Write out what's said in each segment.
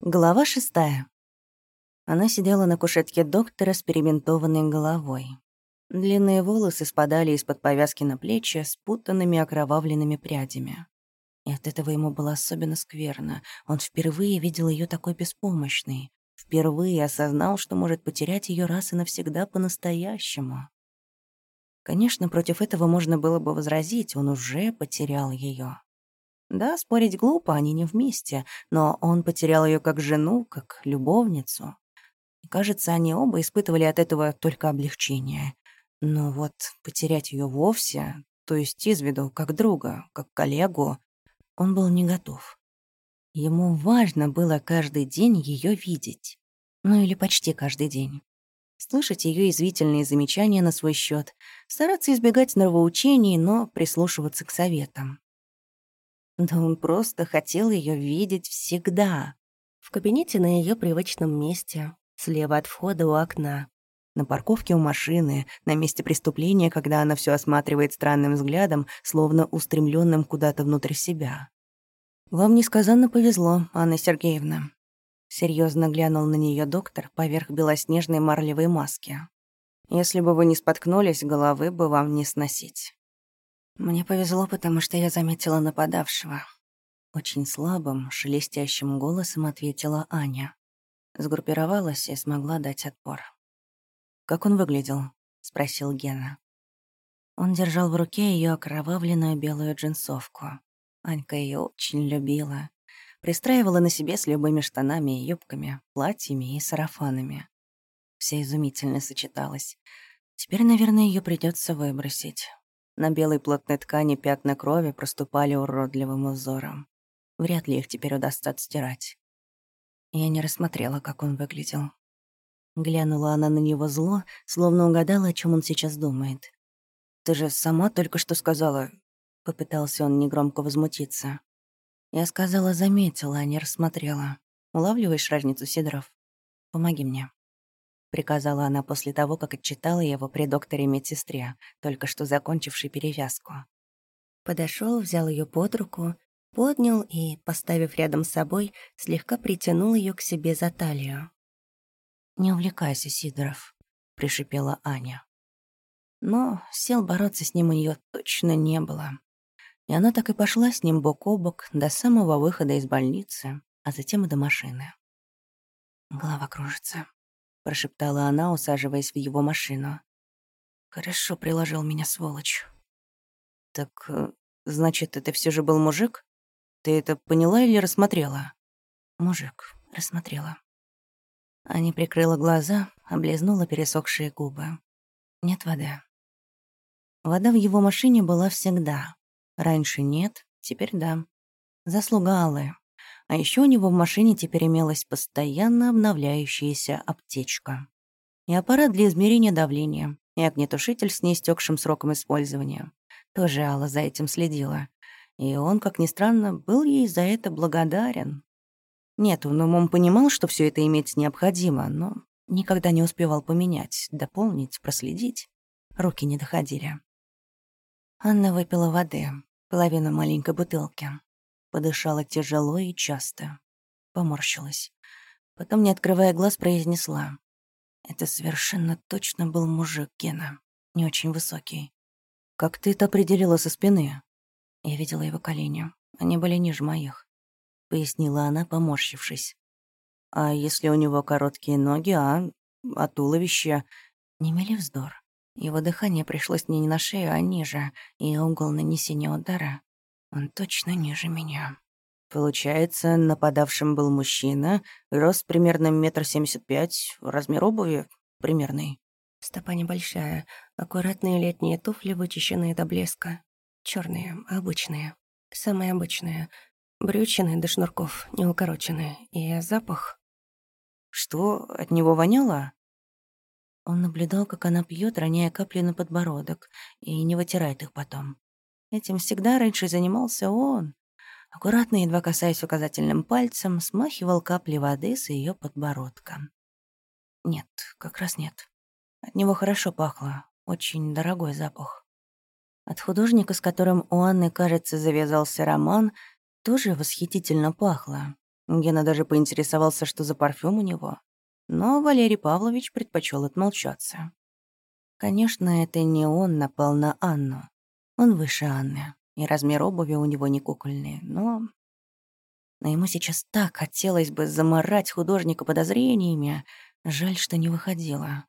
Глава шестая. Она сидела на кушетке доктора с перебинтованной головой. Длинные волосы спадали из-под повязки на плечи спутанными окровавленными прядями. И от этого ему было особенно скверно. Он впервые видел ее такой беспомощной. Впервые осознал, что может потерять ее раз и навсегда по-настоящему. Конечно, против этого можно было бы возразить, он уже потерял ее. Да, спорить глупо, они не вместе, но он потерял ее как жену, как любовницу. И, кажется, они оба испытывали от этого только облегчение. Но вот потерять ее вовсе, то есть из виду, как друга, как коллегу, он был не готов. Ему важно было каждый день ее видеть. Ну или почти каждый день. Слышать ее извительные замечания на свой счет, стараться избегать нравоучений, но прислушиваться к советам. Да он просто хотел ее видеть всегда. В кабинете на ее привычном месте, слева от входа у окна, на парковке у машины, на месте преступления, когда она все осматривает странным взглядом, словно устремленным куда-то внутрь себя. «Вам несказанно повезло, Анна Сергеевна», — серьезно глянул на нее доктор поверх белоснежной марлевой маски. «Если бы вы не споткнулись, головы бы вам не сносить». Мне повезло, потому что я заметила нападавшего. Очень слабым, шелестящим голосом ответила Аня. Сгруппировалась и смогла дать отпор. «Как он выглядел?» — спросил Гена. Он держал в руке ее окровавленную белую джинсовку. Анька ее очень любила. Пристраивала на себе с любыми штанами и юбками, платьями и сарафанами. Все изумительно сочеталось. Теперь, наверное, ее придется выбросить. На белой плотной ткани пятна крови проступали уродливым узором. Вряд ли их теперь удастся отстирать. Я не рассмотрела, как он выглядел. Глянула она на него зло, словно угадала, о чем он сейчас думает. «Ты же сама только что сказала...» Попытался он негромко возмутиться. Я сказала, заметила, а не рассмотрела. Улавливаешь разницу, Сидоров? Помоги мне приказала она после того, как отчитала его при докторе-медсестре, только что закончившей перевязку. Подошел, взял ее под руку, поднял и, поставив рядом с собой, слегка притянул ее к себе за талию. «Не увлекайся, Сидоров», — пришипела Аня. Но сил бороться с ним у нее точно не было. И она так и пошла с ним бок о бок до самого выхода из больницы, а затем и до машины. Голова кружится прошептала она, усаживаясь в его машину. «Хорошо приложил меня, сволочь». «Так, э, значит, это все же был мужик? Ты это поняла или рассмотрела?» «Мужик, рассмотрела». Аня прикрыла глаза, облизнула пересохшие губы. «Нет воды». Вода в его машине была всегда. Раньше нет, теперь да. Заслуга Аллы. А еще у него в машине теперь имелась постоянно обновляющаяся аптечка. И аппарат для измерения давления, и огнетушитель с неистекшим сроком использования. Тоже Алла за этим следила. И он, как ни странно, был ей за это благодарен. Нет, он умом понимал, что все это иметь необходимо, но никогда не успевал поменять, дополнить, проследить. Руки не доходили. Анна выпила воды, половину маленькой бутылки. Подышала тяжело и часто. Поморщилась. Потом, не открывая глаз, произнесла. Это совершенно точно был мужик Гена. Не очень высокий. «Как ты это определила со спины?» Я видела его колени. Они были ниже моих. Пояснила она, поморщившись. «А если у него короткие ноги, а... а туловище...» Не мели вздор. Его дыхание пришлось мне не на шею, а ниже, и угол нанесения удара он точно ниже меня. Получается, нападавшим был мужчина, рост примерно метр семьдесят пять, размер обуви примерный. Стопа небольшая, аккуратные летние туфли, вычищенные до блеска. черные, обычные. Самые обычные. Брючины до шнурков, не укороченные. И запах... Что, от него воняло? Он наблюдал, как она пьет, роняя капли на подбородок, и не вытирает их потом. Этим всегда раньше занимался он. Аккуратно, едва касаясь указательным пальцем, смахивал капли воды с ее подбородка. Нет, как раз нет. От него хорошо пахло. Очень дорогой запах. От художника, с которым у Анны, кажется, завязался роман, тоже восхитительно пахло. Гена даже поинтересовался, что за парфюм у него. Но Валерий Павлович предпочел отмолчаться. Конечно, это не он напал на Анну. Он выше Анны, и размер обуви у него не кукольный, но... Но ему сейчас так хотелось бы заморать художника подозрениями. Жаль, что не выходило.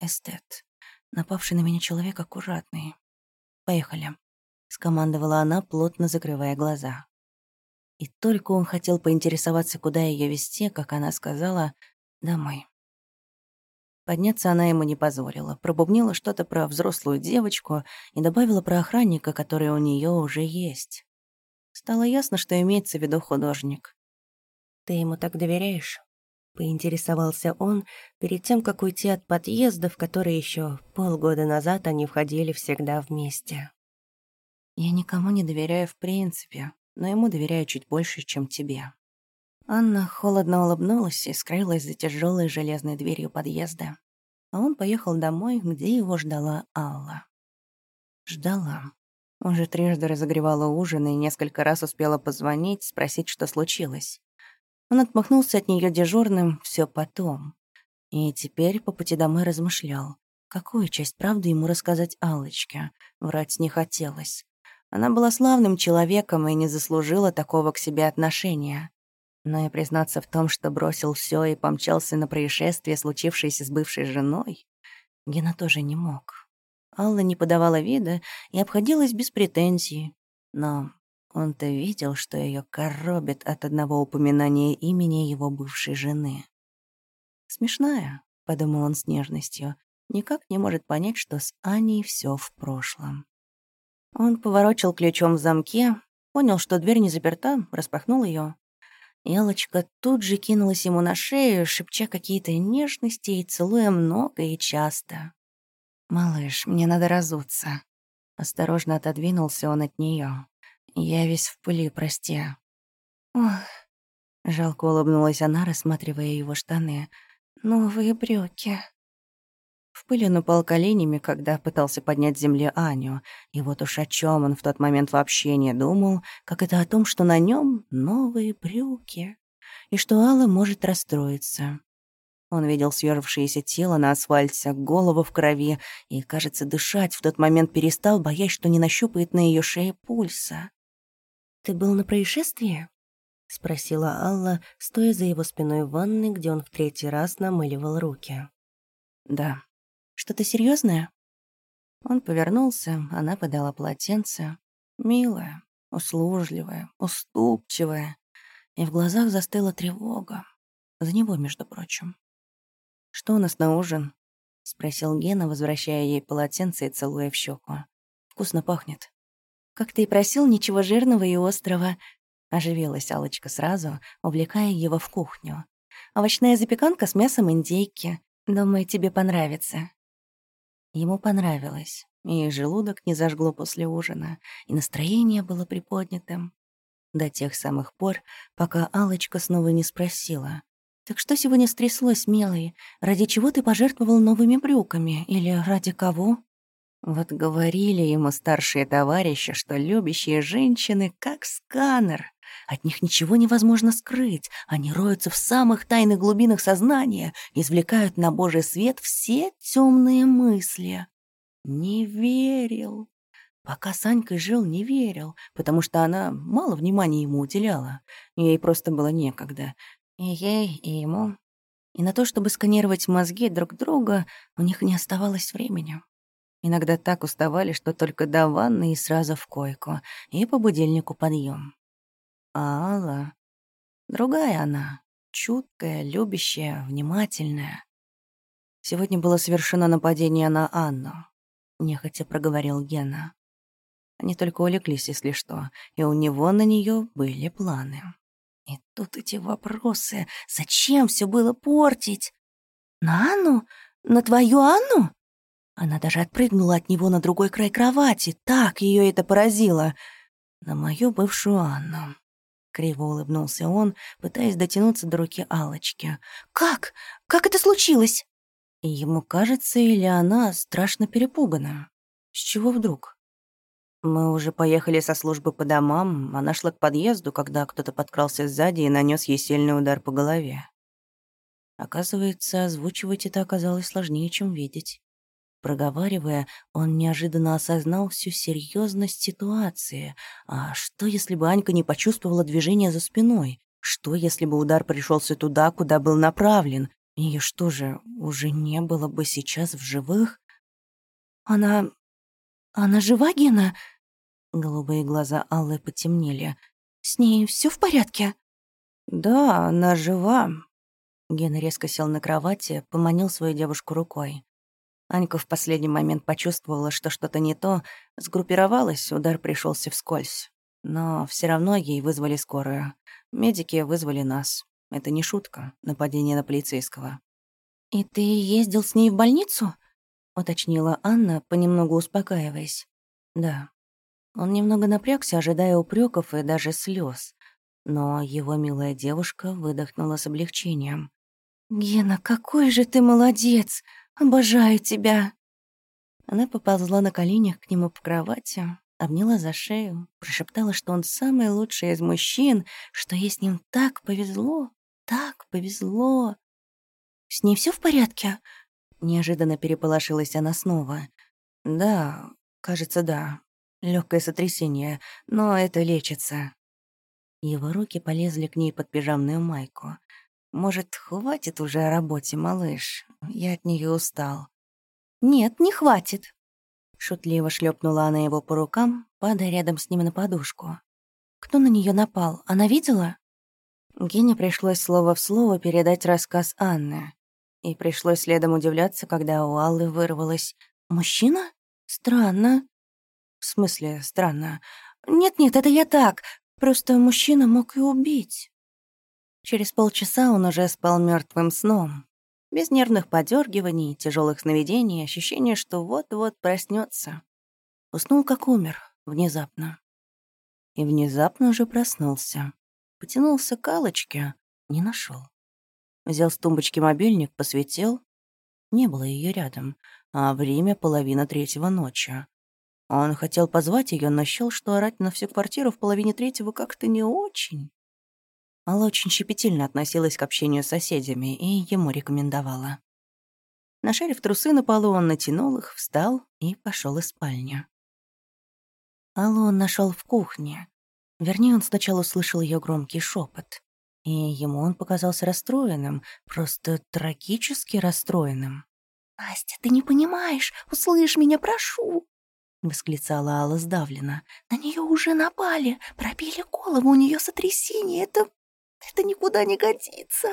Эстет. Напавший на меня человек аккуратный. Поехали. Скомандовала она, плотно закрывая глаза. И только он хотел поинтересоваться, куда ее вести, как она сказала «домой». Подняться она ему не позволила, пробубнила что-то про взрослую девочку и добавила про охранника, который у нее уже есть. Стало ясно, что имеется в виду художник. «Ты ему так доверяешь?» — поинтересовался он перед тем, как уйти от подъезда, в который еще полгода назад они входили всегда вместе. «Я никому не доверяю в принципе, но ему доверяю чуть больше, чем тебе», Анна холодно улыбнулась и скрылась за тяжелой железной дверью подъезда. А он поехал домой, где его ждала Алла. Ждала. Уже трижды разогревала ужин и несколько раз успела позвонить, спросить, что случилось. Он отмахнулся от нее дежурным все потом. И теперь по пути домой размышлял, какую часть правды ему рассказать Аллочке. Врать не хотелось. Она была славным человеком и не заслужила такого к себе отношения. Но и признаться в том, что бросил все и помчался на происшествие, случившееся с бывшей женой, Гена тоже не мог. Алла не подавала вида и обходилась без претензий. Но он-то видел, что ее коробит от одного упоминания имени его бывшей жены. «Смешная», — подумал он с нежностью, никак не может понять, что с Аней все в прошлом. Он поворочил ключом в замке, понял, что дверь не заперта, распахнул ее Элочка тут же кинулась ему на шею, шепча какие-то нежности и целуя много и часто. «Малыш, мне надо разуться». Осторожно отодвинулся он от нее. «Я весь в пыли, прости». «Ох...» Жалко улыбнулась она, рассматривая его штаны. «Новые брюки». В пыли он упал коленями, когда пытался поднять с земли Аню. И вот уж о чем он в тот момент вообще не думал, как это о том, что на нем новые брюки, и что Алла может расстроиться. Он видел съежившееся тело на асфальте, голову в крови, и, кажется, дышать в тот момент перестал, боясь, что не нащупает на ее шее пульса. «Ты был на происшествии?» — спросила Алла, стоя за его спиной в ванной, где он в третий раз намыливал руки. «Да», что-то серьезное? Он повернулся, она подала полотенце. Милая, услужливая, уступчивая. И в глазах застыла тревога. За него, между прочим. «Что у нас на ужин?» — спросил Гена, возвращая ей полотенце и целуя в щеку. «Вкусно пахнет». «Как ты и просил, ничего жирного и острого», — оживилась алочка сразу, увлекая его в кухню. «Овощная запеканка с мясом индейки. Думаю, тебе понравится». Ему понравилось, и желудок не зажгло после ужина, и настроение было приподнятым. До тех самых пор, пока алочка снова не спросила. «Так что сегодня стряслось, милый? Ради чего ты пожертвовал новыми брюками? Или ради кого?» Вот говорили ему старшие товарищи, что любящие женщины как сканер. От них ничего невозможно скрыть. Они роются в самых тайных глубинах сознания, извлекают на Божий свет все темные мысли. Не верил. Пока Санькой жил, не верил, потому что она мало внимания ему уделяла. Ей просто было некогда. И ей, и ему. И на то, чтобы сканировать мозги друг друга, у них не оставалось времени. Иногда так уставали, что только до ванны и сразу в койку, и по будильнику подъем. А Алла... Другая она, чуткая, любящая, внимательная. Сегодня было совершено нападение на Анну, нехотя проговорил Гена. Они только улеглись, если что, и у него на нее были планы. И тут эти вопросы. Зачем все было портить? На Анну? На твою Анну? Она даже отпрыгнула от него на другой край кровати. Так ее это поразило. На мою бывшую Анну. Криво улыбнулся он, пытаясь дотянуться до руки алочки «Как? Как это случилось?» Ему кажется, или она страшно перепугана. С чего вдруг? Мы уже поехали со службы по домам, она шла к подъезду, когда кто-то подкрался сзади и нанес ей сильный удар по голове. Оказывается, озвучивать это оказалось сложнее, чем видеть. Проговаривая, он неожиданно осознал всю серьезность ситуации. А что, если бы Анька не почувствовала движение за спиной? Что, если бы удар пришелся туда, куда был направлен? И что же, уже не было бы сейчас в живых? Она... она жива, Гена? Голубые глаза Аллы потемнели. «С ней все в порядке?» «Да, она жива». Гена резко сел на кровати, поманил свою девушку рукой. Анька в последний момент почувствовала, что что-то не то, сгруппировалась, удар пришелся вскользь. Но все равно ей вызвали скорую. Медики вызвали нас. Это не шутка, нападение на полицейского. «И ты ездил с ней в больницу?» — уточнила Анна, понемногу успокаиваясь. «Да». Он немного напрягся, ожидая упреков и даже слез. Но его милая девушка выдохнула с облегчением. «Гена, какой же ты молодец! Обожаю тебя!» Она поползла на коленях к нему по кровати, обняла за шею, прошептала, что он самый лучший из мужчин, что ей с ним так повезло, так повезло. «С ней все в порядке?» Неожиданно переполошилась она снова. «Да, кажется, да. Легкое сотрясение, но это лечится. Его руки полезли к ней под пижамную майку. «Может, хватит уже о работе, малыш? Я от нее устал». «Нет, не хватит», — шутливо шлепнула она его по рукам, падая рядом с ним на подушку. «Кто на нее напал? Она видела?» Гене пришлось слово в слово передать рассказ Анны. И пришлось следом удивляться, когда у Аллы вырвалось «Мужчина? Странно». «В смысле, странно?» «Нет-нет, это я так. Просто мужчина мог и убить». Через полчаса он уже спал мертвым сном. Без нервных подергиваний, тяжелых сновидений, ощущение, что вот-вот проснется. Уснул, как умер, внезапно. И внезапно уже проснулся. Потянулся к Аллочке, не нашел. Взял с тумбочки мобильник, посветил. Не было ее рядом, а время половина третьего ночи. Он хотел позвать ее, но счел, что орать на всю квартиру в половине третьего как-то не очень. Алла очень щепетильно относилась к общению с соседями и ему рекомендовала. Нашарив трусы на полу, он натянул их, встал и пошел из спальни. Аллу он нашел в кухне. Вернее, он сначала услышал ее громкий шепот, и ему он показался расстроенным, просто трагически расстроенным. «Настя, ты не понимаешь, услышь меня, прошу!» — восклицала Алла сдавленно. «На нее уже напали, пробили голову, у нее сотрясение. Это... это никуда не годится».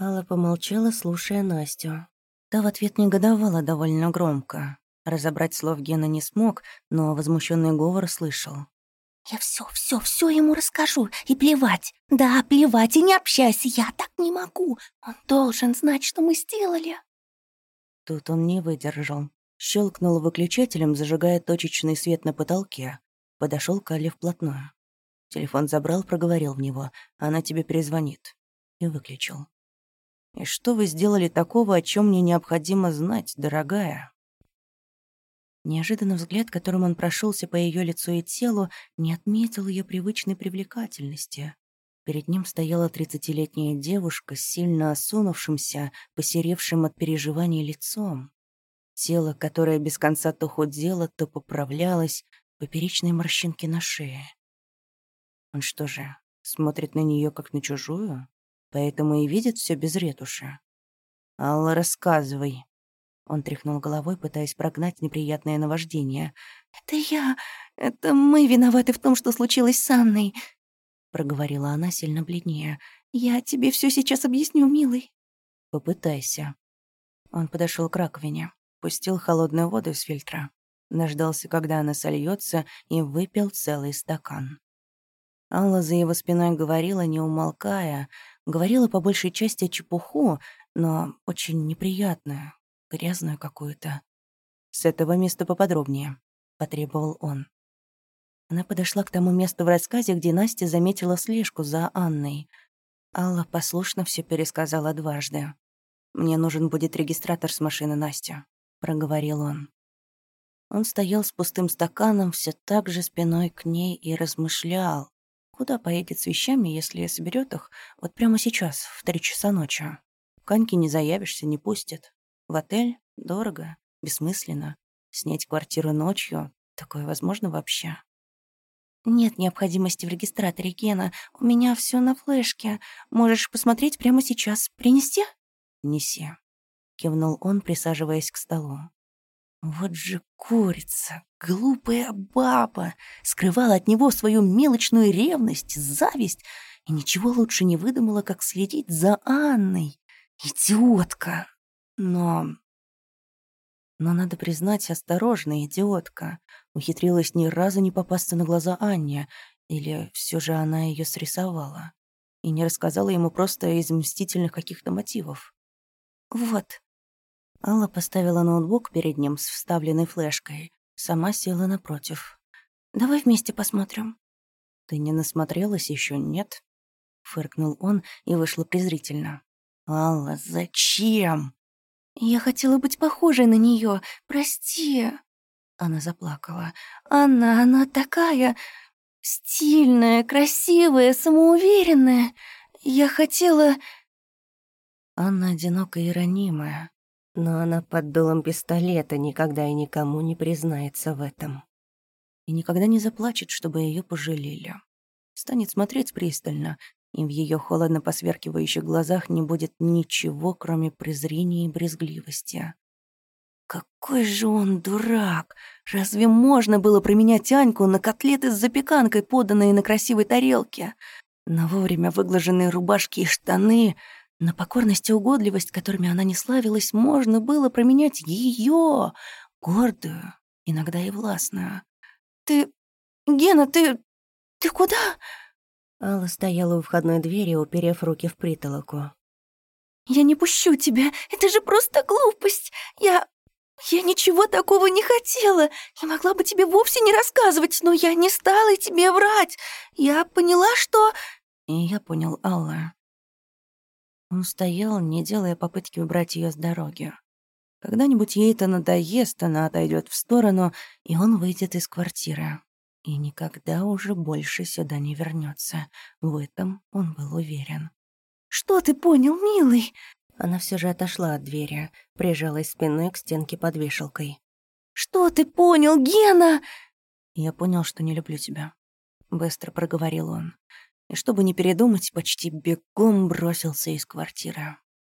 Алла помолчала, слушая Настю. Та в ответ негодовала довольно громко. Разобрать слов Гена не смог, но возмущенный говор слышал. «Я все, все, все ему расскажу. И плевать. Да, плевать, и не общайся. Я так не могу. Он должен знать, что мы сделали». Тут он не выдержал. Щелкнул выключателем, зажигая точечный свет на потолке. Подошел к Али вплотную. Телефон забрал, проговорил в него. «Она тебе перезвонит». И выключил. «И что вы сделали такого, о чем мне необходимо знать, дорогая?» Неожиданно взгляд, которым он прошелся по ее лицу и телу, не отметил ее привычной привлекательности. Перед ним стояла тридцатилетняя девушка с сильно осунувшимся, посеревшим от переживаний лицом. Тело, которое без конца то худело, то поправлялось, поперечные морщинки на шее. Он что же, смотрит на нее как на чужую? Поэтому и видит все без ретуши. «Алла, рассказывай». Он тряхнул головой, пытаясь прогнать неприятное наваждение. «Это я... Это мы виноваты в том, что случилось с Анной», — проговорила она сильно бледнее. «Я тебе все сейчас объясню, милый». «Попытайся». Он подошел к раковине пустил холодную воду из фильтра, дождался, когда она сольется, и выпил целый стакан. Алла за его спиной говорила, не умолкая, говорила по большей части чепуху, но очень неприятную, грязную какую-то. «С этого места поподробнее», — потребовал он. Она подошла к тому месту в рассказе, где Настя заметила слежку за Анной. Алла послушно все пересказала дважды. «Мне нужен будет регистратор с машины Настя проговорил он. Он стоял с пустым стаканом, все так же спиной к ней и размышлял, куда поедет с вещами, если соберет их вот прямо сейчас, в три часа ночи. Каньки не заявишься, не пустят. В отель дорого, бессмысленно. Снять квартиру ночью — такое возможно вообще? «Нет необходимости в регистраторе, Гена. У меня все на флешке. Можешь посмотреть прямо сейчас. Принести?» «Неси», — кивнул он, присаживаясь к столу. Вот же курица, глупая баба, скрывала от него свою мелочную ревность, зависть и ничего лучше не выдумала, как следить за Анной. Идиотка! Но... Но, надо признать, осторожная идиотка. Ухитрилась ни разу не попасться на глаза Анне, или все же она ее срисовала. И не рассказала ему просто из мстительных каких-то мотивов. «Вот», Алла поставила ноутбук перед ним с вставленной флешкой. Сама села напротив. «Давай вместе посмотрим». «Ты не насмотрелась еще, нет?» Фыркнул он и вышла презрительно. «Алла, зачем?» «Я хотела быть похожей на нее. Прости». Она заплакала. «Анна, она такая стильная, красивая, самоуверенная. Я хотела...» Анна одинокая и ранимая. Но она под дулом пистолета никогда и никому не признается в этом. И никогда не заплачет, чтобы ее пожалели. Станет смотреть пристально, и в ее холодно посверкивающих глазах не будет ничего, кроме презрения и брезгливости. Какой же он дурак! Разве можно было променять Аньку на котлеты с запеканкой, поданные на красивой тарелке? На вовремя выглаженные рубашки и штаны, на покорность и угодливость, которыми она не славилась, можно было променять ее, гордую, иногда и властную. «Ты... Гена, ты... ты куда?» Алла стояла у входной двери, уперев руки в притолоку. «Я не пущу тебя, это же просто глупость! Я... я ничего такого не хотела! Я могла бы тебе вовсе не рассказывать, но я не стала тебе врать! Я поняла, что...» И я понял Алла. Он стоял, не делая попытки убрать ее с дороги. Когда-нибудь ей это надоест, она отойдет в сторону, и он выйдет из квартиры. И никогда уже больше сюда не вернется. В этом он был уверен. «Что ты понял, милый?» Она все же отошла от двери, прижалась спиной к стенке под вешалкой. «Что ты понял, Гена?» «Я понял, что не люблю тебя», — быстро проговорил он и, чтобы не передумать, почти бегом бросился из квартиры.